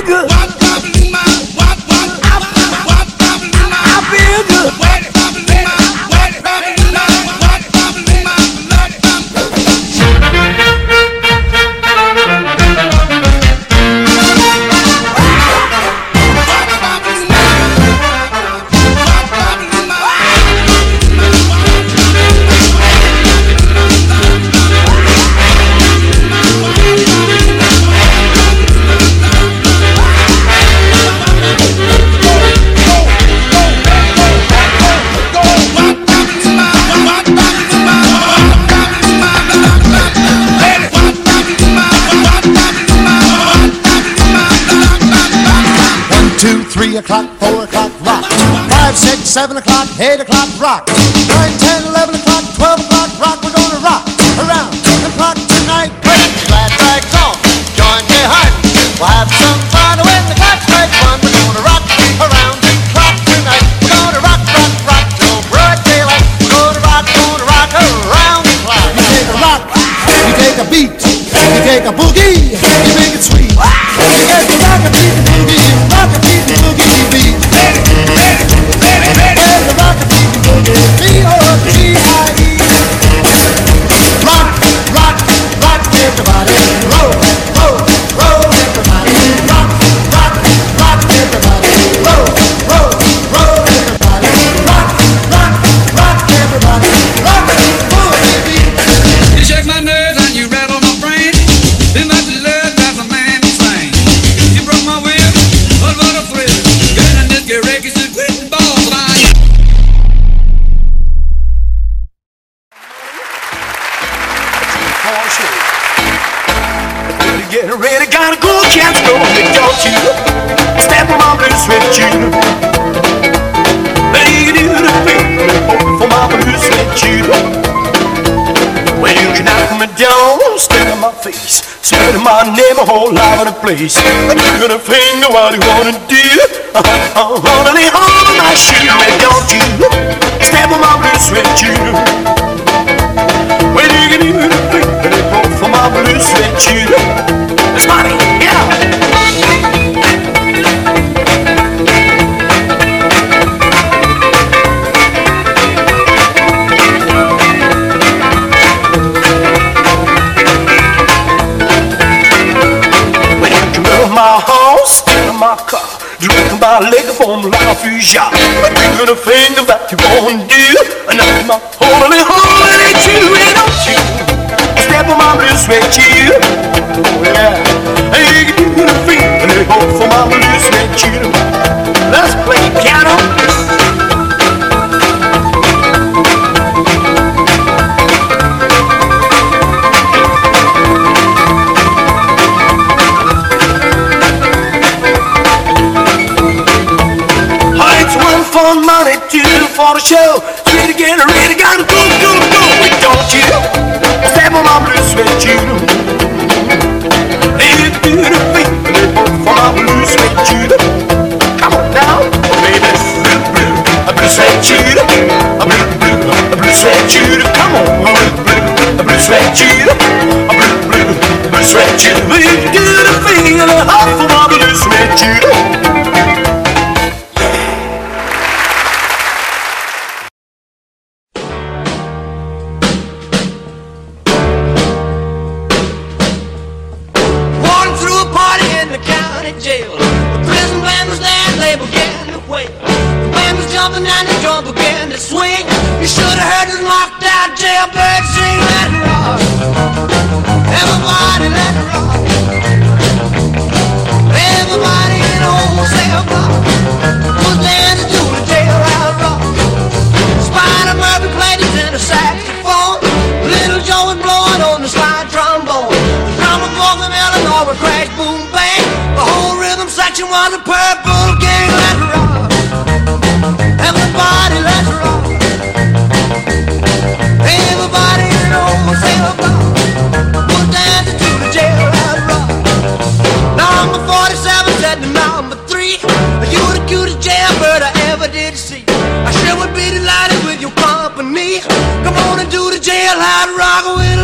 nigga. 了一。thing that you won't do. And I'm not holding, holding it to it, don't you? Step on my blue way to you. Yeah. Hey, you can do the thing, hope for my blue way to you. wanna show. Read again, read go, go, go. Don't you step on my blue suede shoe. Leave to my blue suede. Come on now, baby, blue, blue, a blue suede shoe. A blue, blue, a blue suede shoe. Come on, blue, blue, a blue suede shoe. A blue, blue, blue suede shoe. To of my blue suede shoe. was a purple gang, let rock. Everybody, let's rock. Everybody knows old sailor block dancing to the jail, let rock. Number 47 said to number 3, you the cutest jailbird I ever did see. I sure would be delighted with your company. Come on and do the jailhouse rock with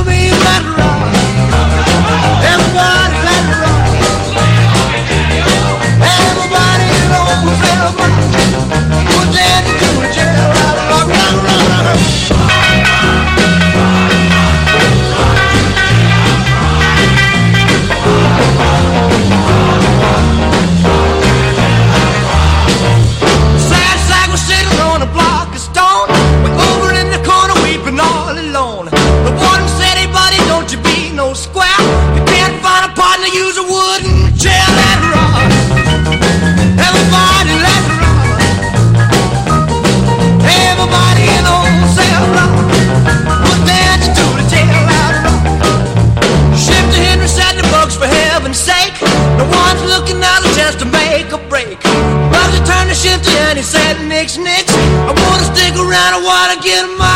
in my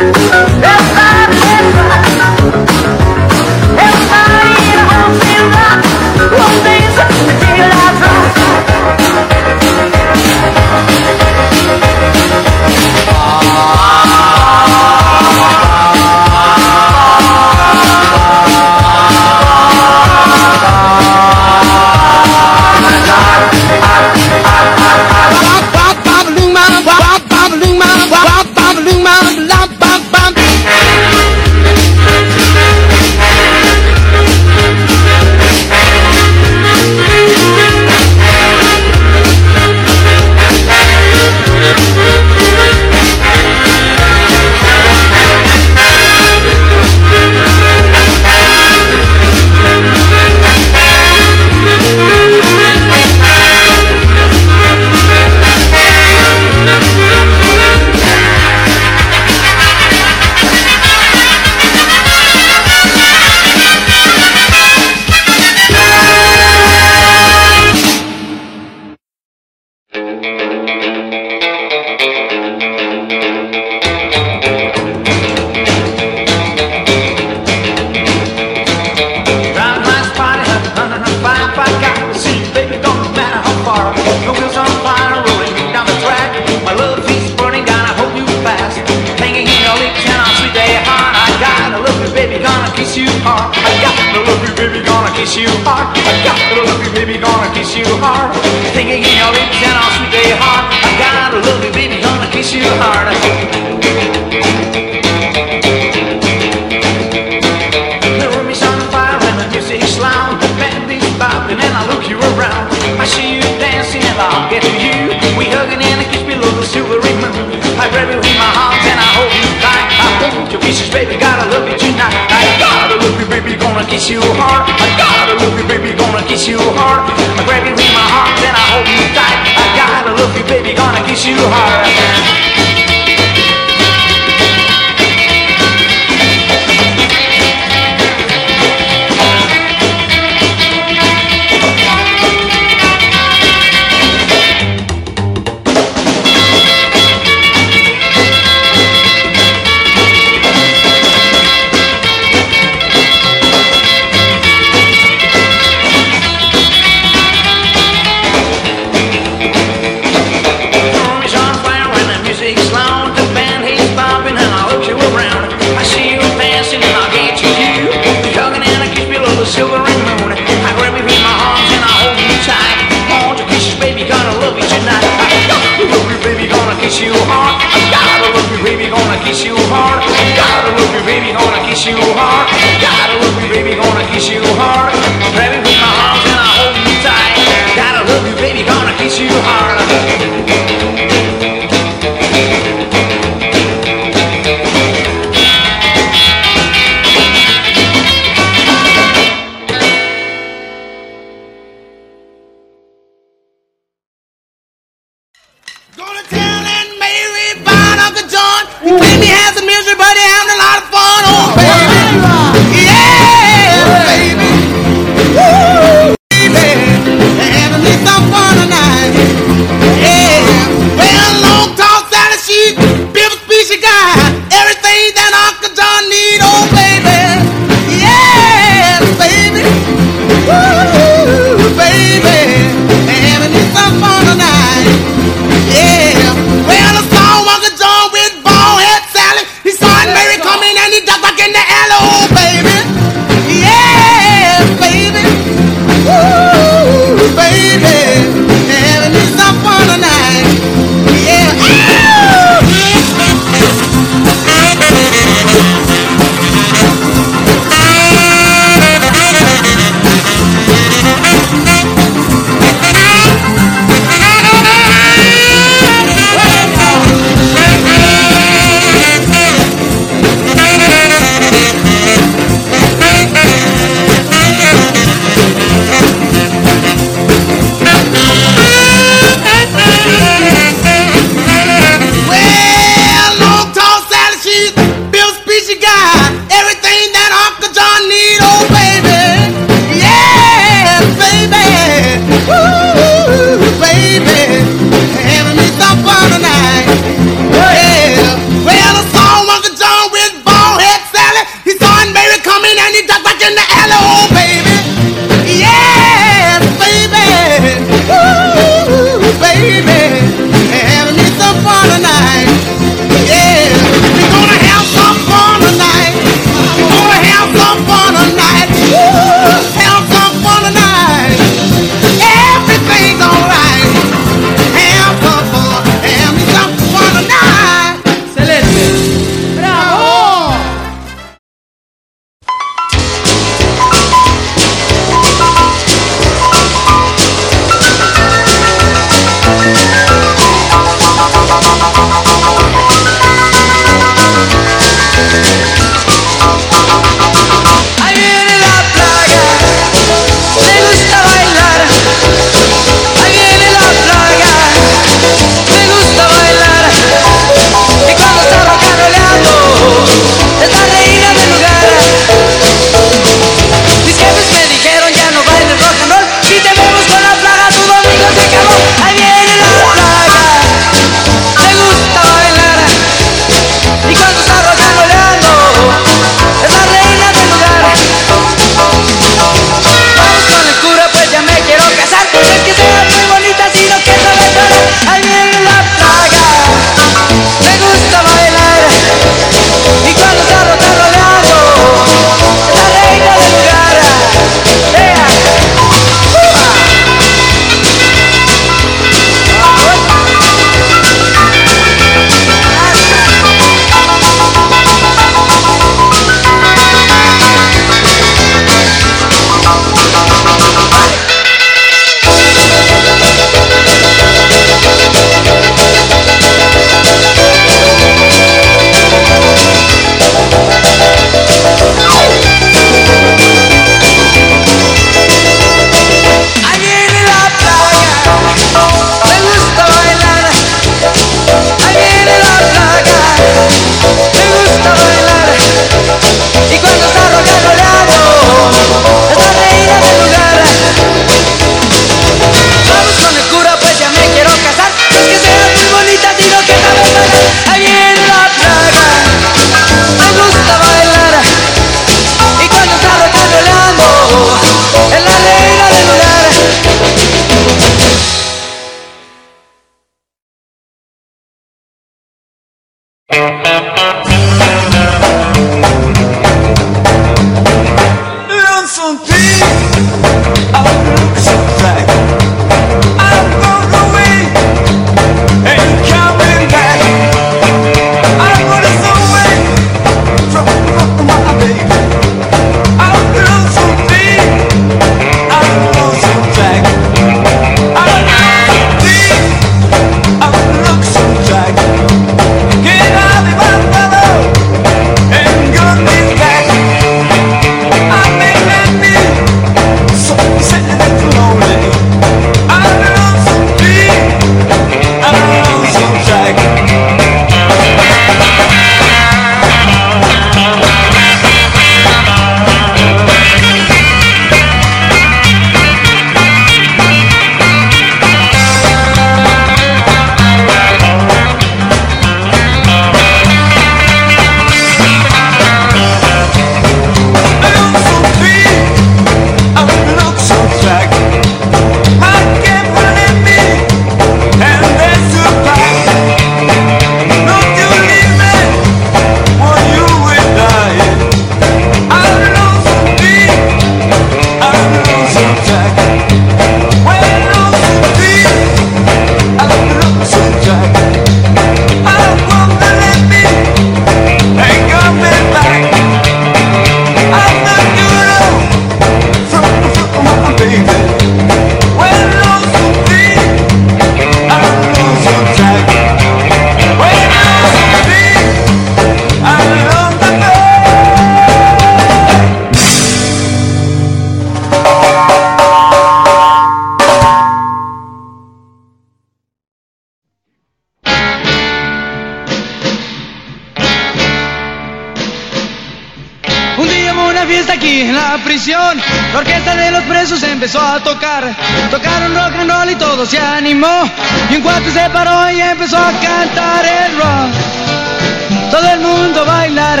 Se paró y empezó a cantar el rock. Todo el mundo a bailar.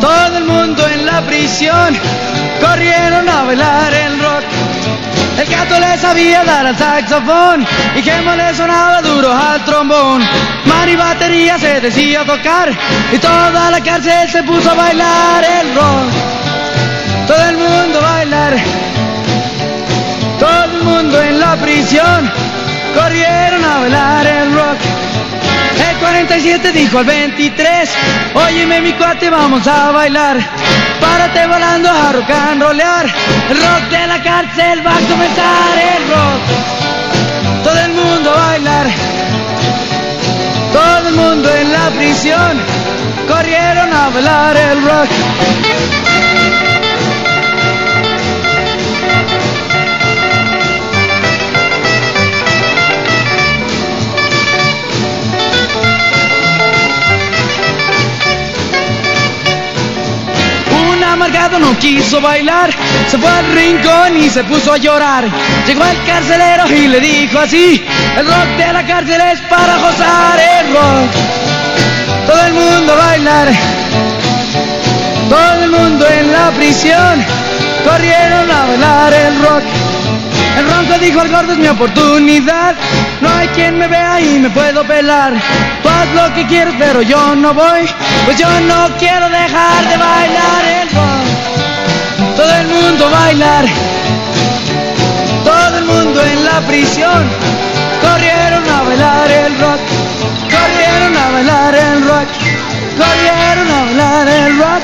Todo el mundo en la prisión. Corrieron a bailar el rock. El gato le sabía dar al saxofón y Gemma le sonaba duro al trombón. Mari batería se decía tocar y toda la cárcel se puso a bailar el rock. Todo el mundo a bailar, todo el mundo en la prisión corrieron a bailar el rock. El 47 dijo al 23, óyeme mi cuate, vamos a bailar. Párate volando a rock and rollear. El rock de la cárcel va a comenzar el rock. Todo el mundo a bailar. Todo el mundo en la prisión corrieron a bailar el rock. No quiso bailar, se fue al rincón y se puso a llorar. Llegó el carcelero y le dijo así, el rock de la cárcel es para gozar el rock. Todo el mundo a bailar, todo el mundo en la prisión, corrieron a bailar el rock. El ronco dijo al gordo es mi oportunidad, no hay quien me vea y me puedo pelar. Tú haz lo que quieres pero yo no voy, pues yo no quiero dejar de bailar el rock. Todo el mundo bailar, todo el mundo en la prisión, corrieron a bailar el rock, corrieron a bailar el rock, corrieron a bailar el rock.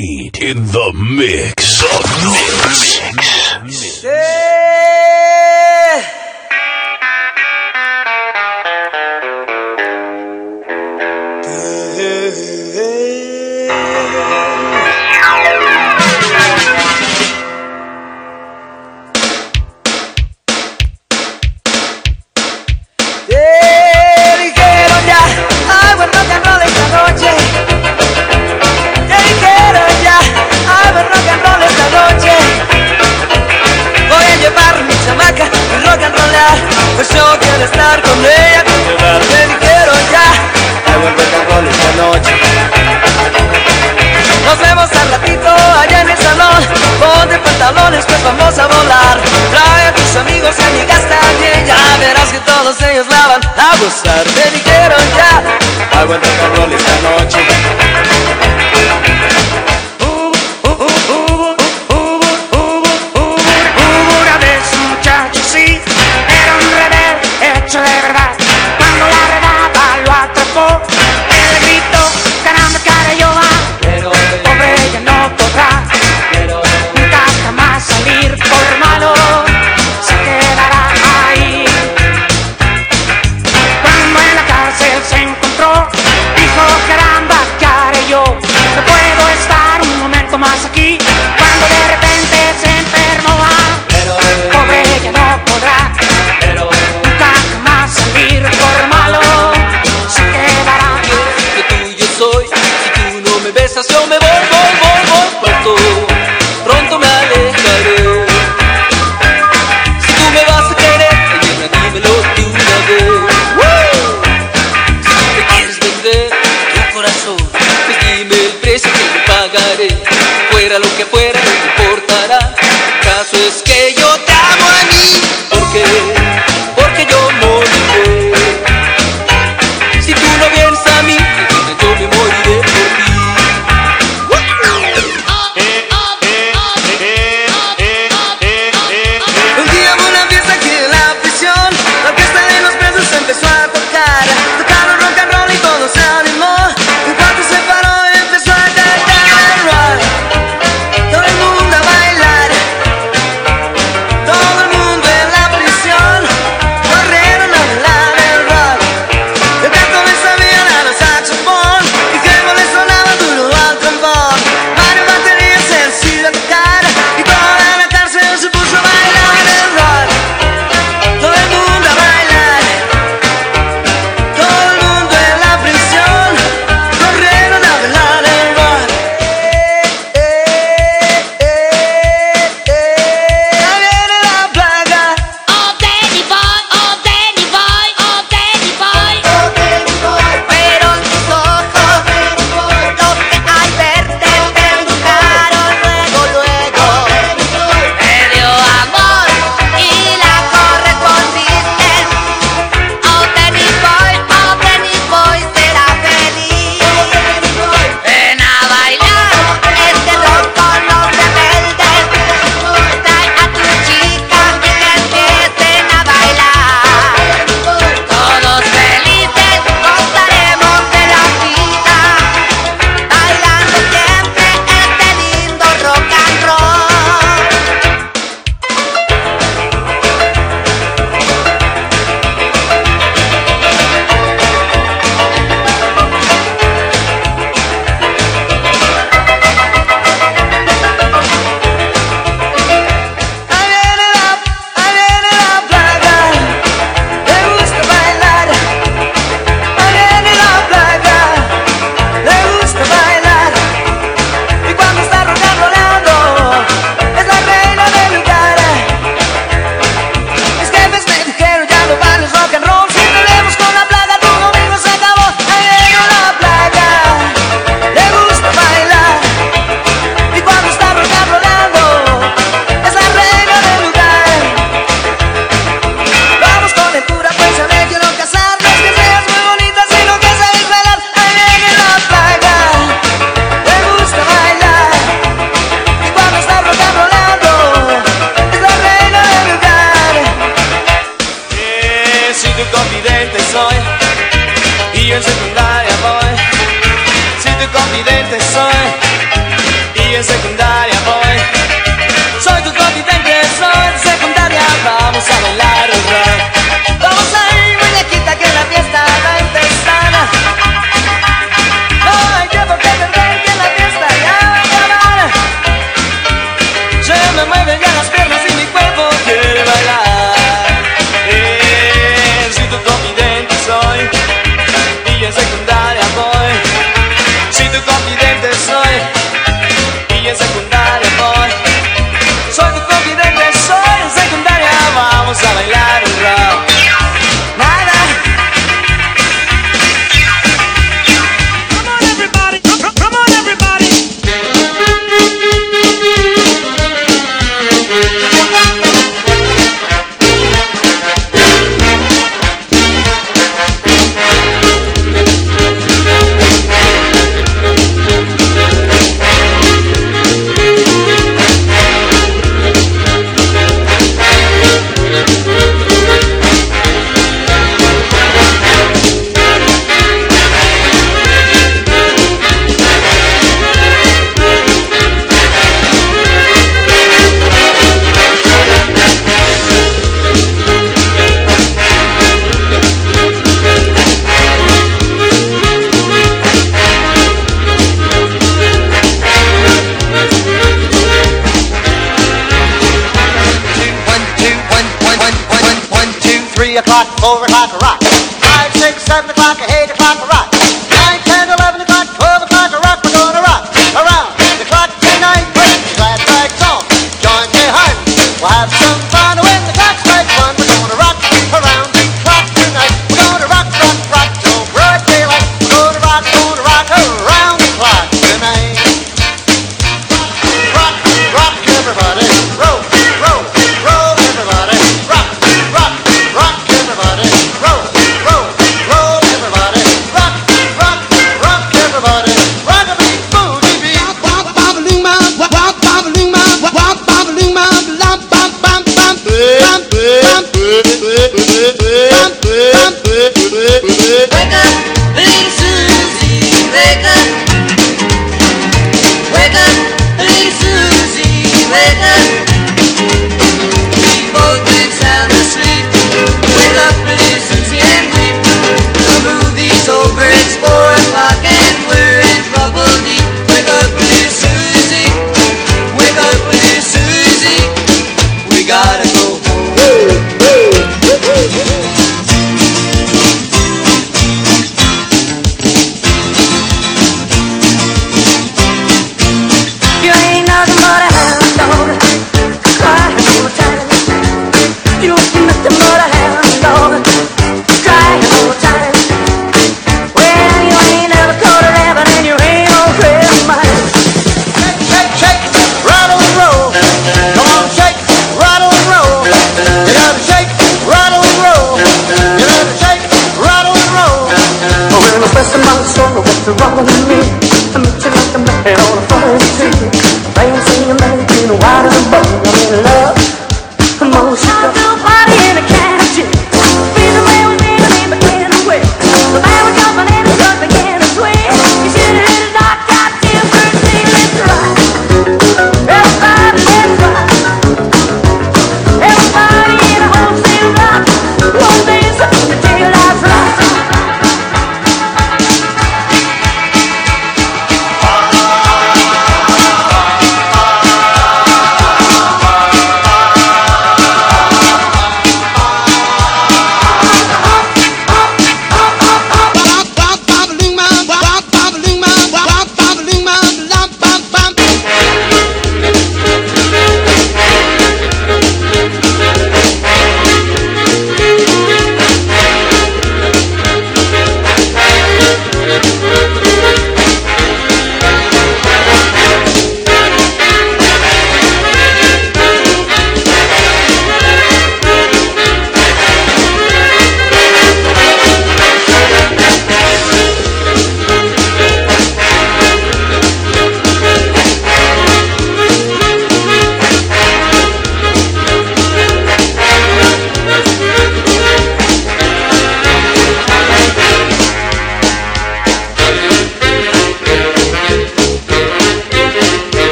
beat in the mix. The mix. abusar, se dijeron ya. Hay buen esta noche.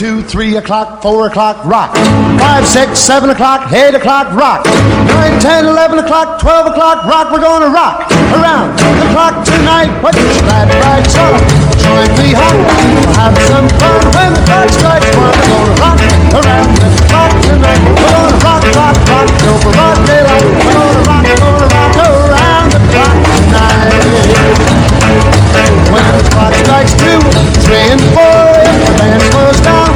two, three o'clock, four o'clock, rock. Five, six, seven o'clock, eight o'clock, rock. Nine, ten, eleven o'clock, twelve o'clock, rock. We're gonna rock around the clock tonight. What's that glad right on. Join me hot. We'll have some fun when the clock strikes one. We're gonna rock around the clock tonight. We're gonna rock, rock, rock till the broad daylight. We're gonna rock, we're gonna rock around the clock tonight. When the clock strikes two, three, and four, if the band slows down.